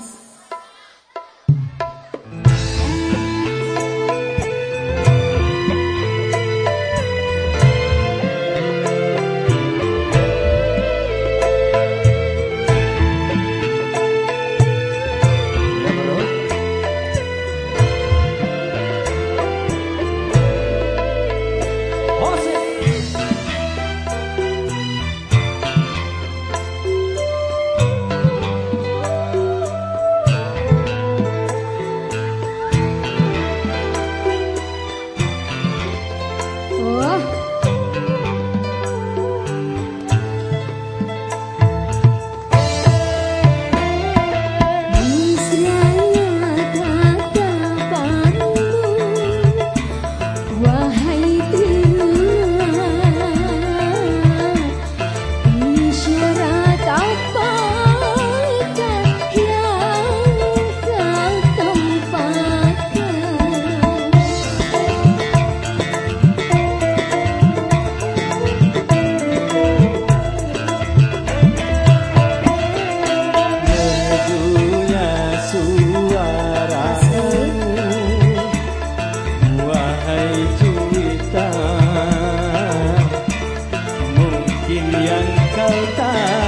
Mas. cinta